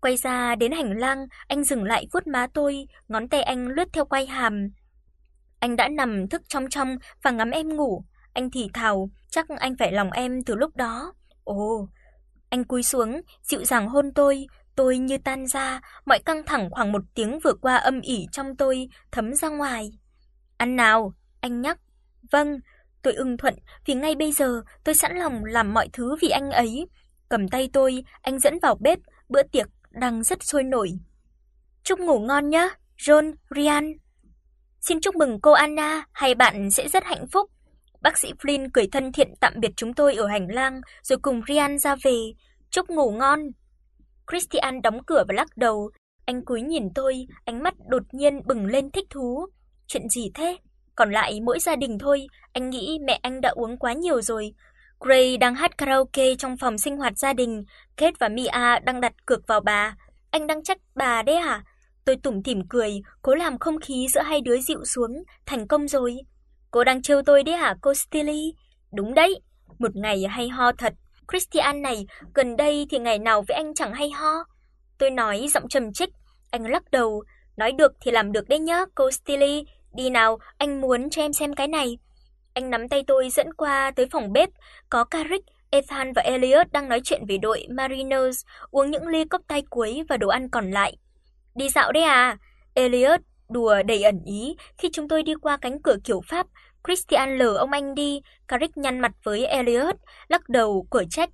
Quay ra đến hành lang, anh dừng lại vuốt má tôi, ngón tay anh lướt theo quai hàm. Anh đã nằm thức trong trong và ngắm em ngủ, anh thì thào, chắc anh phải lòng em từ lúc đó. Ồ. Anh cúi xuống, dịu dàng hôn tôi, tôi như tan ra, mọi căng thẳng khoảng một tiếng vừa qua âm ỉ trong tôi thấm ra ngoài. "Ăn nào?" anh nhắc. "Vâng." Tôi ưng thuận, vì ngay bây giờ tôi sẵn lòng làm mọi thứ vì anh ấy. Cầm tay tôi, anh dẫn vào bếp, bữa tiệc đang rất sôi nổi. "Chúc ngủ ngon nhé, John, Ryan." "Xin chúc mừng cô Anna, hai bạn sẽ rất hạnh phúc." Bác sĩ Flynn cười thân thiện tạm biệt chúng tôi ở hành lang rồi cùng Ryan ra về. "Chúc ngủ ngon." Christian đóng cửa và lắc đầu, anh cúi nhìn tôi, ánh mắt đột nhiên bừng lên thích thú. Chuyện gì thế? Còn lại mỗi gia đình thôi, anh nghĩ mẹ anh đã uống quá nhiều rồi. Gray đang hát karaoke trong phòng sinh hoạt gia đình, Kate và Mia đang đặt cược vào bà. Anh đang trách bà đấy hả? Tôi tủm tỉm cười, cố làm không khí giữa hai đứa dịu xuống, thành công rồi. Cô đang trêu tôi đấy hả cô Stilly? Đúng đấy, một ngày hay ho thật. Christian này, gần đây thì ngày nào với anh chẳng hay ho. Tôi nói giọng trầm trích, anh lắc đầu, nói được thì làm được đấy nhá, cô Stilly, đi nào, anh muốn cho em xem cái này. Anh nắm tay tôi dẫn qua tới phòng bếp, có Carrick, Ethan và Elliot đang nói chuyện về đội Mariners, uống những ly cốc tay cuối và đồ ăn còn lại. Đi dạo đấy à? Elliot đùa đầy ẩn ý khi chúng tôi đi qua cánh cửa kiểu Pháp, Christian lờ ông anh đi, Carrick nhăn mặt với Elliot, lắc đầu cửa trách.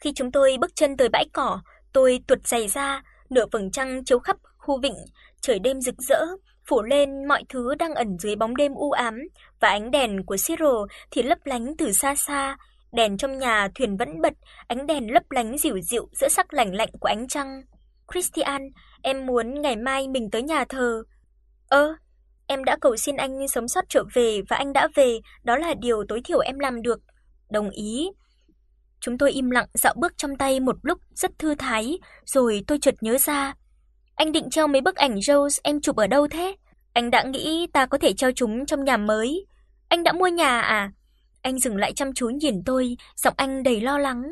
Khi chúng tôi bước chân tới bãi cỏ, tôi tuột giày ra, nửa vầng trăng chiếu khắp khu vịnh, trời đêm rực rỡ, phủ lên mọi thứ đang ẩn dưới bóng đêm u ám và ánh đèn của Cyril thì lấp lánh từ xa xa, đèn trong nhà thuyền vẫn bật, ánh đèn lấp lánh dịu dịu giữa sắc lạnh lạnh của ánh trăng. Christian, em muốn ngày mai mình tới nhà thờ. Ơ, em đã cầu xin anh sớm sót trở về và anh đã về, đó là điều tối thiểu em làm được. Đồng ý. Chúng tôi im lặng dạo bước trong tay một lúc rất thư thái, rồi tôi chợt nhớ ra, anh định treo mấy bức ảnh Rose em chụp ở đâu thế? Anh đã nghĩ ta có thể treo chúng trong nhà mới. Anh đã mua nhà à? Anh dừng lại chăm chú nhìn tôi, giọng anh đầy lo lắng.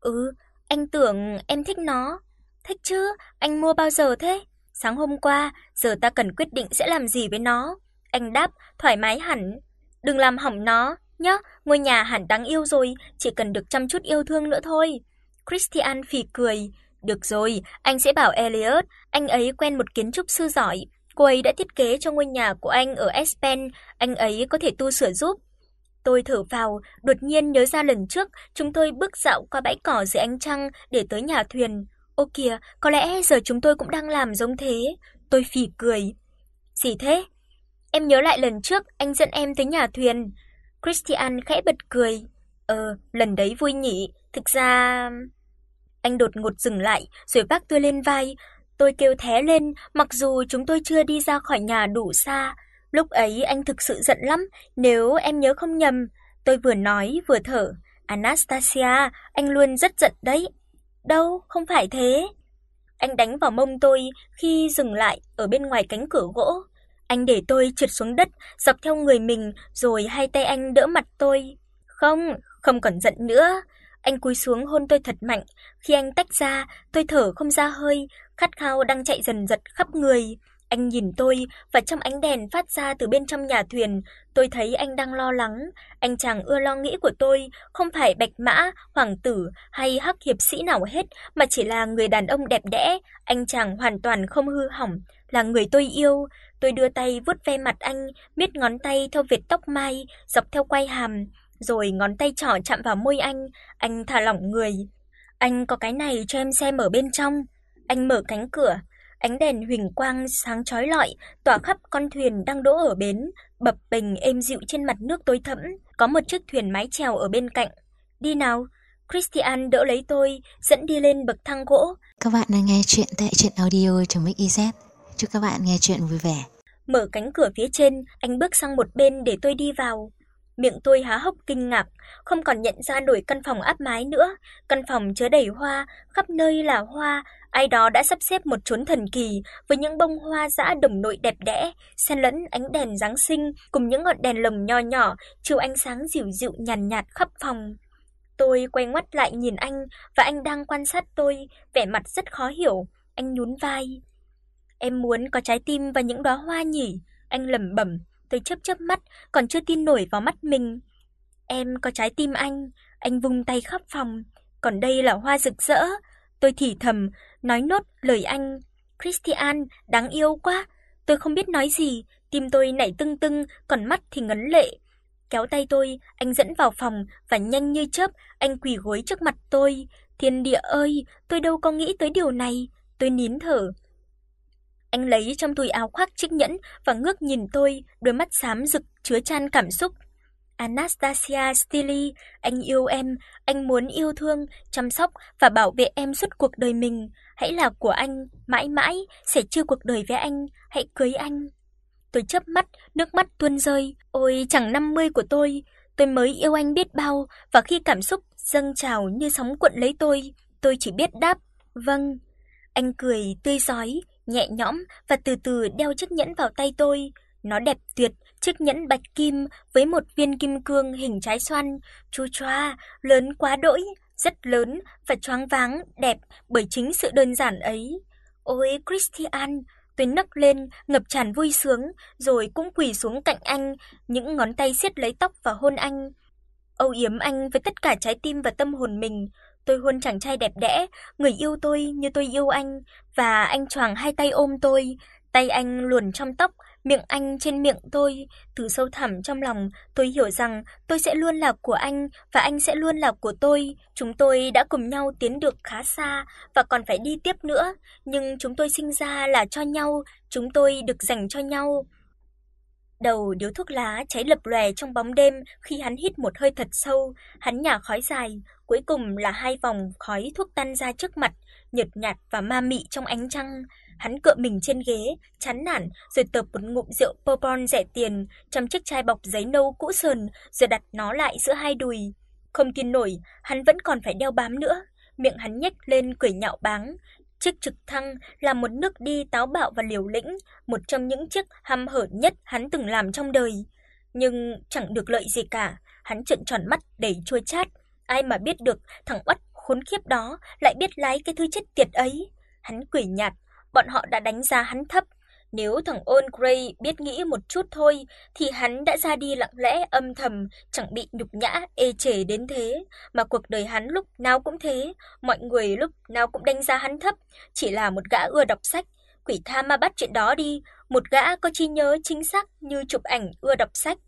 Ừ, anh tưởng em thích nó. Thích chứ, anh mua bao giờ thế? Sáng hôm qua, giờ ta cần quyết định sẽ làm gì với nó. Anh đáp, thoải mái hẳn. Đừng làm hỏng nó, nhá, ngôi nhà hẳn đáng yêu rồi, chỉ cần được chăm chút yêu thương nữa thôi. Christian phì cười, được rồi, anh sẽ bảo Elliot, anh ấy quen một kiến trúc sư giỏi, cô ấy đã thiết kế cho ngôi nhà của anh ở Aspen, anh ấy có thể tu sửa giúp. Tôi thở vào, đột nhiên nhớ ra lần trước chúng tôi bước dạo qua bãi cỏ dưới ánh trăng để tới nhà thuyền. Ô kìa, có lẽ giờ chúng tôi cũng đang làm giống thế. Tôi phì cười. Gì thế? Em nhớ lại lần trước anh dẫn em tới nhà thuyền. Christian khẽ bật cười. Ờ, lần đấy vui nhỉ, thực ra anh đột ngột dừng lại rồi vác tôi lên vai. Tôi kêu thé lên, mặc dù chúng tôi chưa đi ra khỏi nhà đủ xa. Lúc ấy anh thực sự giận lắm, nếu em nhớ không nhầm. Tôi vừa nói vừa thở. Anastasia, anh luôn rất giận đấy. Đâu, không phải thế. Anh đánh vào mông tôi khi dừng lại ở bên ngoài cánh cửa gỗ. Anh để tôi trượt xuống đất, dọc theo người mình rồi hai tay anh đỡ mặt tôi. Không, không còn giận nữa. Anh cúi xuống hôn tôi thật mạnh, khi anh tách ra, tôi thở không ra hơi, khát khao đang chạy dần dật khắp người. Anh nhìn tôi và trong ánh đèn phát ra từ bên trong nhà thuyền, tôi thấy anh đang lo lắng, anh chàng ưa lo nghĩ của tôi không phải bạch mã, hoàng tử hay hắc hiệp sĩ nào hết, mà chỉ là người đàn ông đẹp đẽ, anh chàng hoàn toàn không hư hỏng, là người tôi yêu. Tôi đưa tay vuốt ve mặt anh, miết ngón tay theo vệt tóc mai dọc theo quai hàm, rồi ngón tay trỏ chạm vào môi anh, anh thả lỏng người. Anh có cái này cho em xem ở bên trong. Anh mở cánh cửa, ánh đèn huỳnh quang sáng chói lọi tỏa khắp con thuyền đang đỗ ở bến, bập bềnh êm dịu trên mặt nước tối thẫm, có một chiếc thuyền mái chèo ở bên cạnh. Đi nào. Christian đỡ lấy tôi, dẫn đi lên bậc thang gỗ. Các bạn đang nghe chuyện tại truyện audio.mix.iz. Chúc các bạn nghe chuyện vui vẻ. Mở cánh cửa phía trên, anh bước sang một bên để tôi đi vào. Miệng tôi há hốc kinh ngạc, không còn nhận ra nổi căn phòng áp mái nữa, căn phòng chứa đầy hoa, khắp nơi là hoa, ai đó đã sắp xếp một chốn thần kỳ với những bông hoa dã đồng nội đẹp đẽ, xen lẫn ánh đèn giáng sinh cùng những ngọn đèn lồng nho nhỏ chiếu ánh sáng dịu dịu nhàn nhạt, nhạt khắp phòng. Tôi quay ngoắt lại nhìn anh và anh đang quan sát tôi, vẻ mặt rất khó hiểu. Anh nhún vai. Em muốn có trái tim và những đóa hoa nhỉ? Anh lẩm bẩm, tôi chớp chớp mắt, còn chưa tin nổi vào mắt mình. Em có trái tim anh, anh vung tay khắp phòng, còn đây là hoa rực rỡ. Tôi thì thầm, nói nốt lời anh, Christian, đáng yêu quá. Tôi không biết nói gì, tim tôi nảy tưng tưng, còn mắt thì ngấn lệ. Kéo tay tôi, anh dẫn vào phòng và nhanh như chớp, anh quỳ gối trước mặt tôi. Thiên địa ơi, tôi đâu có nghĩ tới điều này. Tôi nín thở. Anh lấy trong túi áo khoác chiếc nhẫn và ngước nhìn tôi, đôi mắt xám rực chứa chan cảm xúc. Anastasia Stili, anh yêu em, anh muốn yêu thương, chăm sóc và bảo vệ em suốt cuộc đời mình. Hãy là của anh, mãi mãi sẽ chia cuộc đời với anh, hãy cưới anh. Tôi chớp mắt, nước mắt tuôn rơi. Ôi chẳng 50 của tôi, tôi mới yêu anh biết bao và khi cảm xúc dâng trào như sóng cuộn lấy tôi, tôi chỉ biết đáp, "Vâng." Anh cười tươi rói, nhẹ nhõm và từ từ đeo chiếc nhẫn vào tay tôi. Nó đẹp tuyệt, chiếc nhẫn bạch kim với một viên kim cương hình trái xoan, chu choa, lớn quá đỗi, rất lớn và choáng váng đẹp bởi chính sự đơn giản ấy. Ôi Christian, tôi nấc lên, ngập tràn vui sướng, rồi cũng quỳ xuống cạnh anh, những ngón tay siết lấy tóc và hôn anh. Âu yếm anh với tất cả trái tim và tâm hồn mình. Tôi hôn chàng trai đẹp đẽ, người yêu tôi như tôi yêu anh và anh choàng hai tay ôm tôi, tay anh luồn trong tóc, miệng anh trên miệng tôi, từ sâu thẳm trong lòng, tôi hiểu rằng tôi sẽ luôn là của anh và anh sẽ luôn là của tôi. Chúng tôi đã cùng nhau tiến được khá xa và còn phải đi tiếp nữa, nhưng chúng tôi sinh ra là cho nhau, chúng tôi được dành cho nhau. Đầu điếu thuốc lá cháy lập lòe trong bóng đêm khi hắn hít một hơi thật sâu, hắn nhả khói dài, cuối cùng là hai vòng khói thuốc tan ra trước mặt, nhợt nhạt và ma mị trong ánh trăng. Hắn cựa mình trên ghế, chán nản rồi tợp một ngụm rượu bourbon rẻ tiền trong chiếc chai bọc giấy nâu cũ sờn rồi đặt nó lại giữa hai đùi. Không tin nổi, hắn vẫn còn phải đeo bám nữa. Miệng hắn nhếch lên cười nhạo báng, Chiếc trực thăng là một nước đi táo bạo và liều lĩnh, một trong những chiếc hăm hở nhất hắn từng làm trong đời, nhưng chẳng được lợi gì cả, hắn trợn tròn mắt đầy chua chát, ai mà biết được thằng oắt khốn khiếp đó lại biết lái cái thứ chết tiệt ấy. Hắn quỷ nhạt, bọn họ đã đánh giá hắn thấp, nếu thằng Ôn Gray biết nghĩ một chút thôi thì hắn đã ra đi lặng lẽ âm thầm, chẳng bị nhục nhã ê chề đến thế, mà cuộc đời hắn lúc nào cũng thế, mọi người lúc nào cũng đánh giá hắn thấp, chỉ là một gã ưa đọc sách, quỷ tha ma bắt chuyện đó đi, một gã có trí nhớ chính xác như chụp ảnh ưa đọc sách.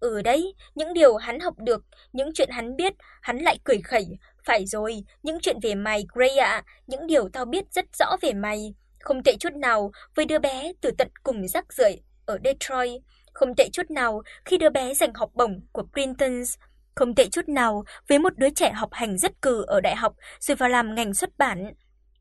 Ừ đấy, những điều hắn học được, những chuyện hắn biết, hắn lại cười khẩy, phải rồi, những chuyện về mày Gray ạ, những điều tao biết rất rõ về mày không tệ chút nào với đứa bé từ tận cùng rắc rưởi ở Detroit, không tệ chút nào khi đứa bé giành học bổng của Princeton, không tệ chút nào với một đứa trẻ học hành rất cừ ở đại học rồi vào làm ngành xuất bản.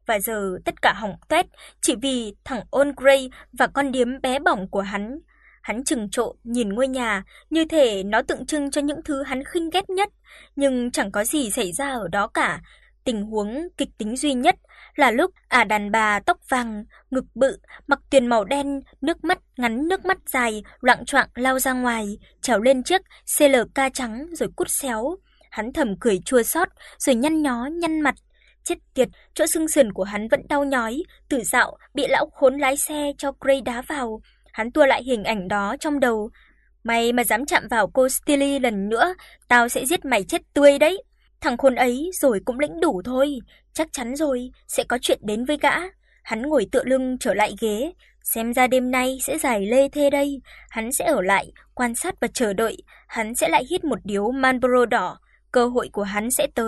Và giờ tất cả hỏng tét chỉ vì thằng Old Gray và con điếm bé bỏng của hắn. Hắn trừng trộ nhìn ngôi nhà, như thể nó tượng trưng cho những thứ hắn khinh ghét nhất, nhưng chẳng có gì xảy ra ở đó cả. Tình huống kịch tính duy nhất là lúc ả đàn bà tóc vàng, ngực bự, mặc tuyền màu đen, nước mắt ngắn nước mắt dài, loạng choạng lao ra ngoài, trèo lên chiếc CLK trắng rồi cút xéo. Hắn thầm cười chua xót, rồi nhăn nhó nhăn mặt. Chết tiệt, chỗ xương sườn của hắn vẫn đau nhói, tử dạo bị lão khốn lái xe cho Gray đá vào. Hắn tua lại hình ảnh đó trong đầu. Mày mà dám chạm vào cô Stilly lần nữa, tao sẽ giết mày chết tươi đấy. Thằng khốn ấy rồi cũng lĩnh đủ thôi, chắc chắn rồi, sẽ có chuyện đến với gã. Hắn ngồi tựa lưng trở lại ghế, xem ra đêm nay sẽ giải lê thê đây, hắn sẽ ở lại, quan sát và chờ đợi, hắn sẽ lại hít một điếu Marlboro đỏ, cơ hội của hắn sẽ tới.